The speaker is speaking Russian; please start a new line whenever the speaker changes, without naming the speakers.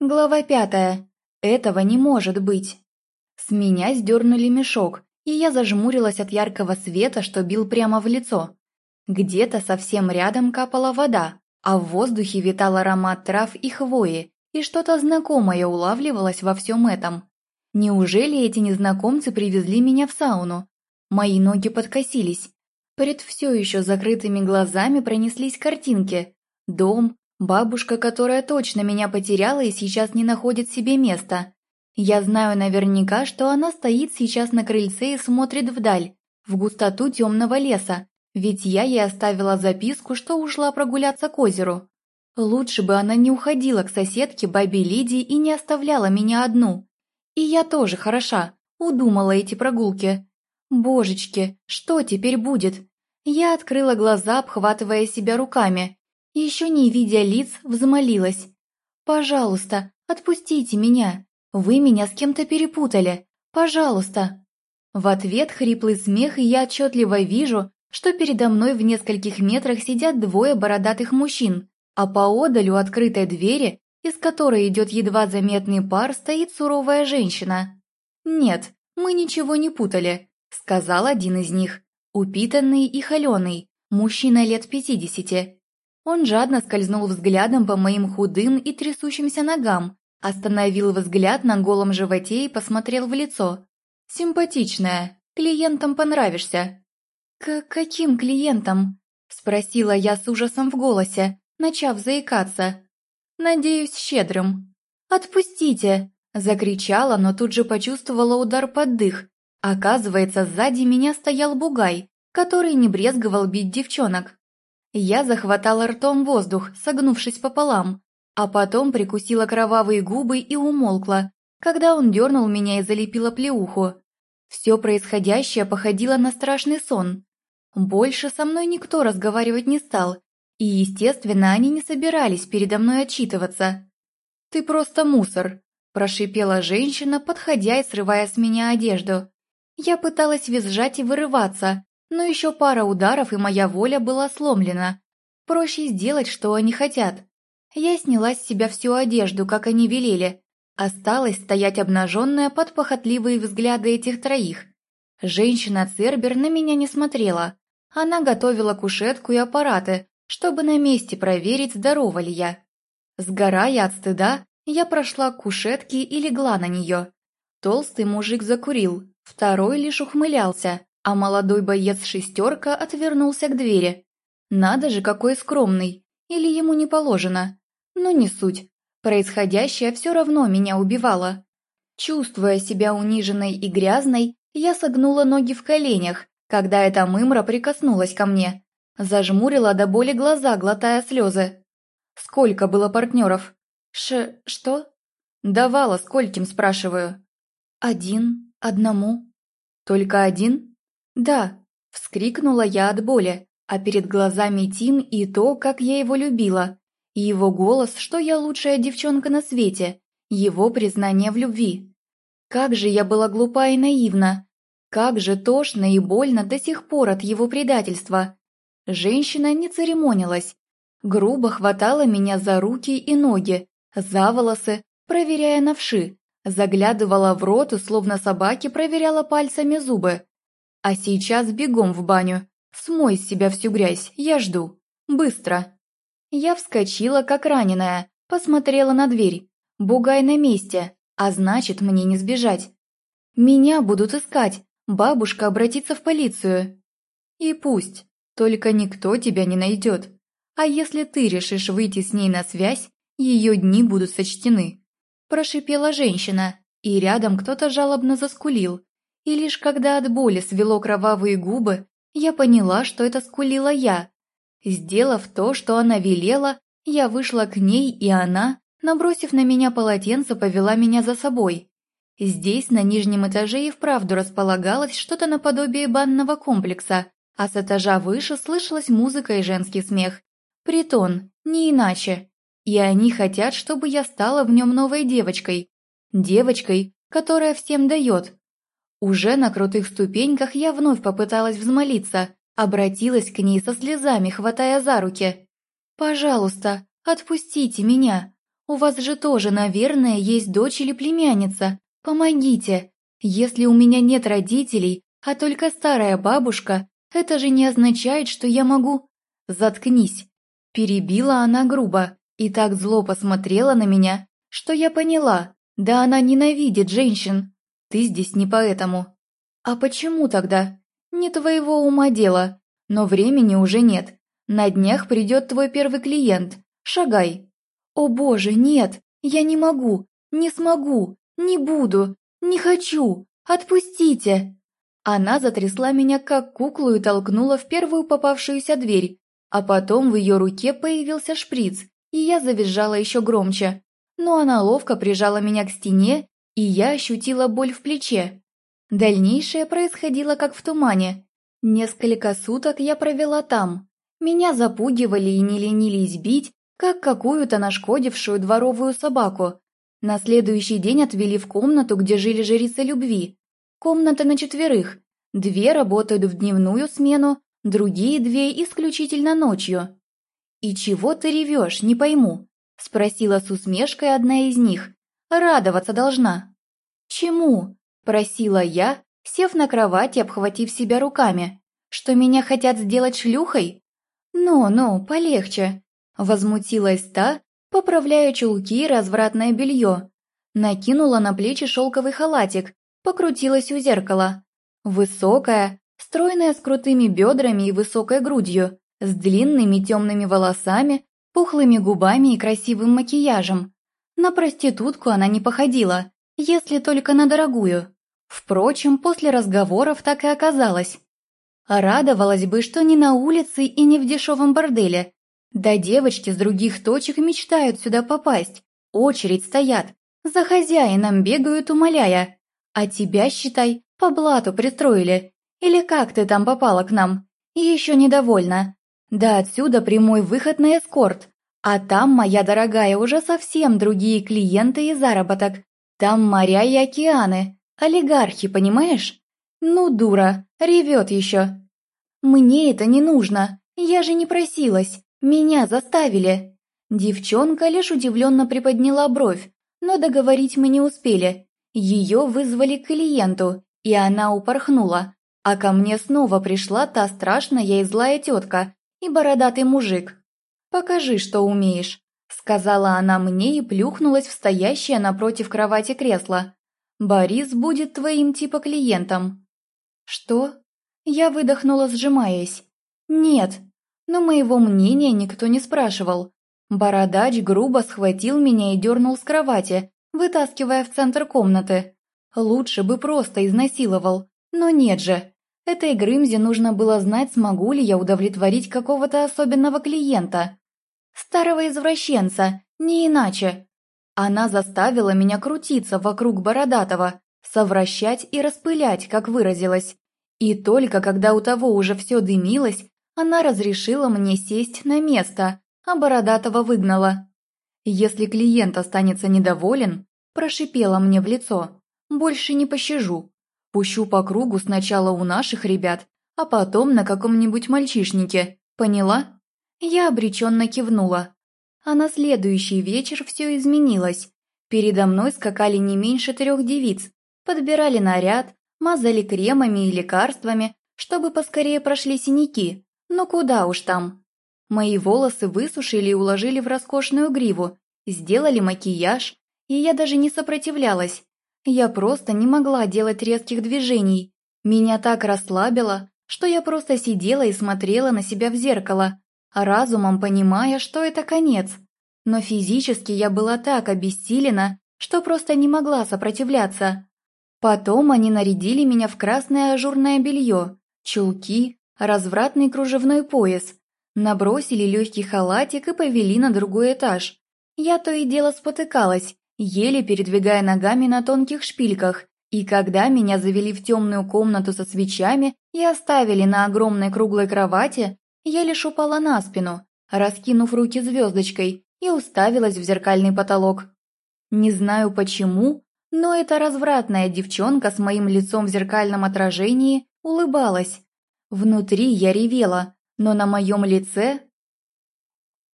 Глава пятая. Этого не может быть. С меня сдернули мешок, и я зажмурилась от яркого света, что бил прямо в лицо. Где-то совсем рядом капала вода, а в воздухе витал аромат трав и хвои, и что-то знакомое улавливалось во всем этом. Неужели эти незнакомцы привезли меня в сауну? Мои ноги подкосились. Перед все еще закрытыми глазами пронеслись картинки. Дом, Бабушка, которая точно меня потеряла и сейчас не находит себе места. Я знаю наверняка, что она стоит сейчас на крыльце и смотрит вдаль, в густоту темного леса, ведь я ей оставила записку, что ушла прогуляться к озеру. Лучше бы она не уходила к соседке бабе Лидии и не оставляла меня одну. И я тоже хороша, удумала эти прогулки. Божечки, что теперь будет? Я открыла глаза, обхватывая себя руками еще не видя лиц, взмолилась. «Пожалуйста, отпустите меня. Вы меня с кем-то перепутали. Пожалуйста». В ответ хриплый смех, и я отчетливо вижу, что передо мной в нескольких метрах сидят двое бородатых мужчин, а поодаль у открытой двери, из которой идет едва заметный пар, стоит суровая женщина. «Нет, мы ничего не путали», — сказал один из них, упитанный и холеный, мужчина лет пятидесяти. Он жадно скользнул взглядом по моим худым и трясущимся ногам, остановил взгляд на голом животе и посмотрел в лицо. «Симпатичная, клиентам понравишься». «К каким клиентам?» – спросила я с ужасом в голосе, начав заикаться. «Надеюсь, щедрым». «Отпустите!» – закричала, но тут же почувствовала удар под дых. Оказывается, сзади меня стоял бугай, который не брезговал бить девчонок. Я захватала ртом воздух, согнувшись пополам, а потом прикусила кровавые губы и умолкла, когда он дернул меня и залепила плеуху. Все происходящее походило на страшный сон. Больше со мной никто разговаривать не стал, и, естественно, они не собирались передо мной отчитываться. «Ты просто мусор», – прошипела женщина, подходя и срывая с меня одежду. Я пыталась визжать и вырываться, но еще пара ударов, и моя воля была сломлена. Проще сделать, что они хотят. Я сняла с себя всю одежду, как они велели. Осталось стоять обнаженная под похотливые взгляды этих троих. Женщина Цербер на меня не смотрела. Она готовила кушетку и аппараты, чтобы на месте проверить, здорова ли я. Сгорая от стыда, я прошла к кушетке и легла на нее. Толстый мужик закурил, второй лишь ухмылялся а молодой боец шестерка отвернулся к двери. Надо же, какой скромный, или ему не положено. Но не суть, происходящее все равно меня убивало. Чувствуя себя униженной и грязной, я согнула ноги в коленях, когда эта мымра прикоснулась ко мне. Зажмурила до боли глаза, глотая слезы. Сколько было партнеров? Ш... что? Давала скольким, спрашиваю. Один, одному. Только один? «Да!» – вскрикнула я от боли, а перед глазами Тим и то, как я его любила, и его голос, что я лучшая девчонка на свете, его признание в любви. Как же я была глупа и наивна! Как же тошно и больно до сих пор от его предательства! Женщина не церемонилась, грубо хватала меня за руки и ноги, за волосы, проверяя на вши, заглядывала в рот словно собаки проверяла пальцами зубы. А сейчас бегом в баню. Смой с себя всю грязь, я жду. Быстро. Я вскочила, как раненая, посмотрела на дверь. Бугай на месте, а значит, мне не сбежать. Меня будут искать, бабушка обратится в полицию. И пусть, только никто тебя не найдет. А если ты решишь выйти с ней на связь, ее дни будут сочтены. Прошипела женщина, и рядом кто-то жалобно заскулил, и лишь когда от боли свело кровавые губы, я поняла, что это скулила я. Сделав то, что она велела, я вышла к ней, и она, набросив на меня полотенце, повела меня за собой. Здесь, на нижнем этаже, и вправду располагалось что-то наподобие банного комплекса, а с этажа выше слышалась музыка и женский смех. Притон, не иначе. И они хотят, чтобы я стала в нем новой девочкой. Девочкой, которая всем дает, уже на крутых ступеньках я вновь попыталась взмолиться, обратилась к ней со слезами, хватая за руки. «Пожалуйста, отпустите меня. У вас же тоже, наверное, есть дочь или племянница. Помогите. Если у меня нет родителей, а только старая бабушка, это же не означает, что я могу...» «Заткнись!» Перебила она грубо и так зло посмотрела на меня, что я поняла, да она ненавидит женщин. Ты здесь не поэтому. А почему тогда? Не твоего ума дело, но времени уже нет. На днях придет твой первый клиент. Шагай. О боже, нет, я не могу, не смогу, не буду, не хочу, отпустите. Она затрясла меня как куклу и толкнула в первую попавшуюся дверь, а потом в ее руке появился шприц, и я завизжала еще громче. Но она ловко прижала меня к стене, и я ощутила боль в плече. Дальнейшее происходило как в тумане. Несколько суток я провела там. Меня запугивали и не ленились бить, как какую-то нашкодившую дворовую собаку. На следующий день отвели в комнату, где жили жрицы любви. Комната на четверых. Две работают в дневную смену, другие две исключительно ночью. «И чего ты ревешь, не пойму?» – спросила с усмешкой одна из них. «Радоваться должна». «Чему?» – просила я, сев на кровати, обхватив себя руками. «Что меня хотят сделать шлюхой?» «Ну-ну, полегче», – возмутилась та, поправляя чулки и развратное белье. Накинула на плечи шелковый халатик, покрутилась у зеркала. Высокая, стройная с крутыми бедрами и высокой грудью, с длинными темными волосами, пухлыми губами и красивым макияжем. На проститутку она не походила, если только на дорогую. Впрочем, после разговоров так и оказалось. Радовалась бы, что не на улице и не в дешевом борделе. Да девочки с других точек мечтают сюда попасть. Очередь стоят, за хозяином бегают, умоляя. А тебя, считай, по блату пристроили. Или как ты там попала к нам? И еще недовольна. Да отсюда прямой выход на эскорт. А там, моя дорогая, уже совсем другие клиенты и заработок. Там моря и океаны. Олигархи, понимаешь? Ну, дура, ревет еще. Мне это не нужно. Я же не просилась. Меня заставили. Девчонка лишь удивленно приподняла бровь, но договорить мы не успели. Ее вызвали к клиенту, и она упорхнула, а ко мне снова пришла та страшная и злая тетка и бородатый мужик. «Покажи, что умеешь», — сказала она мне и плюхнулась в стоящее напротив кровати кресло. «Борис будет твоим типа клиентом». «Что?» Я выдохнула, сжимаясь. «Нет». Но моего мнения никто не спрашивал. Бородач грубо схватил меня и дернул с кровати, вытаскивая в центр комнаты. Лучше бы просто изнасиловал, но нет же. Этой Грымзе нужно было знать, смогу ли я удовлетворить какого-то особенного клиента. Старого извращенца, не иначе. Она заставила меня крутиться вокруг Бородатого, совращать и распылять, как выразилась. И только когда у того уже все дымилось, она разрешила мне сесть на место, а Бородатого выгнала. Если клиент останется недоволен, прошипела мне в лицо, больше не пощажу. Пущу по кругу сначала у наших ребят, а потом на каком-нибудь мальчишнике. Поняла? Я обреченно кивнула. А на следующий вечер все изменилось. Передо мной скакали не меньше трех девиц, подбирали наряд, мазали кремами и лекарствами, чтобы поскорее прошли синяки. Но куда уж там. Мои волосы высушили и уложили в роскошную гриву, сделали макияж, и я даже не сопротивлялась, я просто не могла делать резких движений. Меня так расслабило, что я просто сидела и смотрела на себя в зеркало, разумом понимая, что это конец. Но физически я была так обессилена, что просто не могла сопротивляться. Потом они нарядили меня в красное ажурное белье, чулки, развратный кружевной пояс, набросили легкий халатик и повели на другой этаж. Я то и дело спотыкалась, еле передвигая ногами на тонких шпильках, и когда меня завели в темную комнату со свечами и оставили на огромной круглой кровати, я лишь упала на спину, раскинув руки звездочкой, и уставилась в зеркальный потолок. Не знаю почему, но эта развратная девчонка с моим лицом в зеркальном отражении улыбалась. Внутри я ревела, но на моем лице